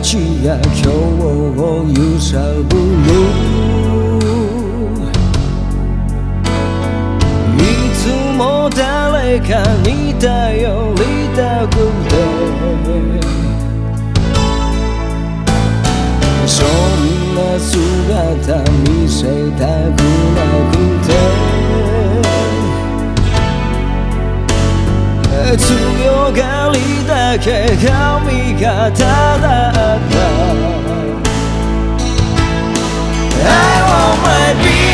ちが今日を揺さぶる。いつも誰かに頼りたくて。そんな姿見せたくなくて。強がりだけが味方だった I want my beat just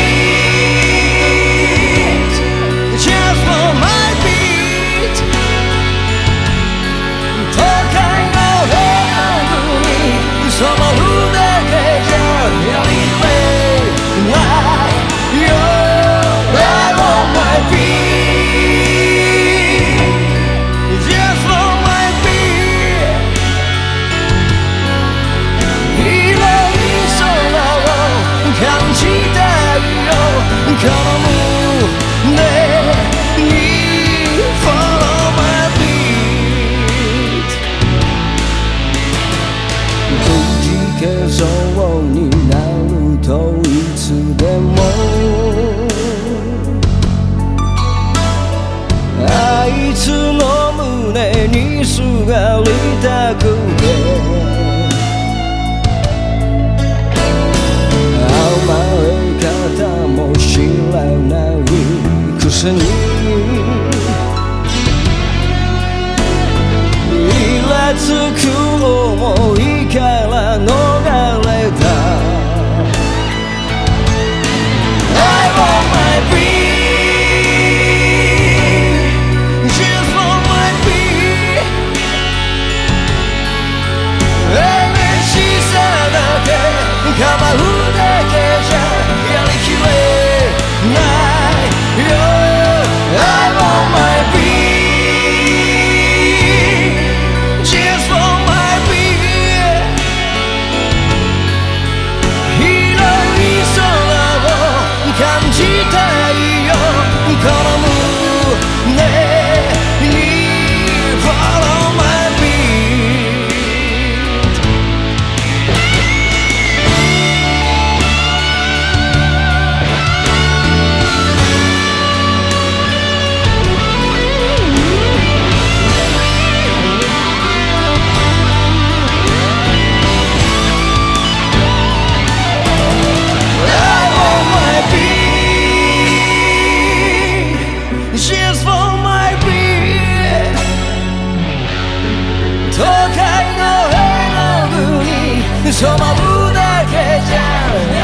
うになるといつでも。あいつの胸にすがりたくて。甘え方も知らない。くせに染まるだけじゃ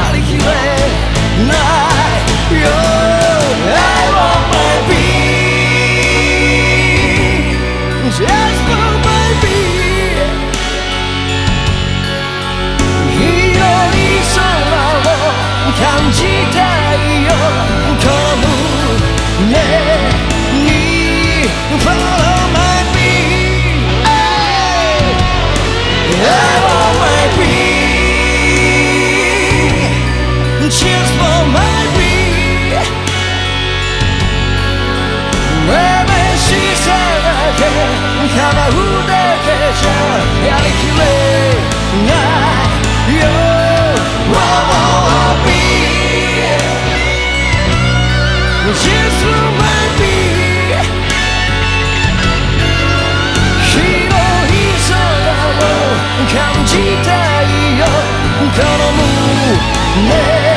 じたいよこの胸